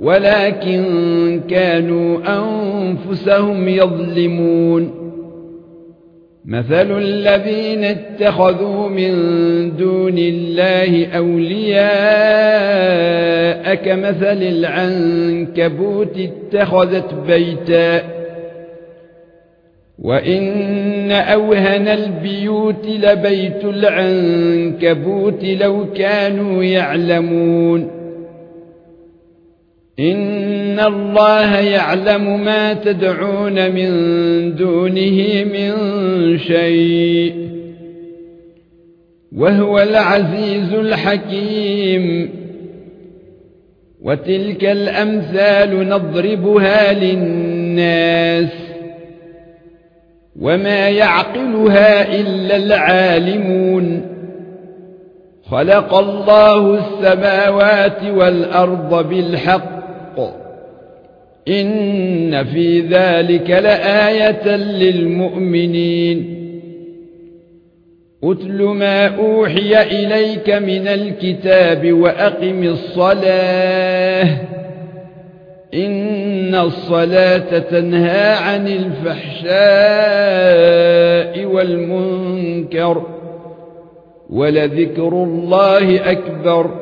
ولكن كانوا أنفسهم يظلمون. مثل الذين اتخذوا من دون الله أولياء كمثل العنكبوت اتخذت بيتا. وإن أوهن البيوت لبيت العنكبوت لو كانوا يعلمون. إن الله يعلم ما تدعون من دونه من شيء وهو العزيز الحكيم. وتلك الأمثال نضربها للناس وما يعقلها إلا العالمون. خلق الله السماوات والأرض بالحق إن في ذلك لآية للمؤمنين. أتل ما أوحي إليك من الكتاب وأقم الصلاة. إن الصلاة تنهى عن الفحشاء والمنكر ولذكر الله أكبر.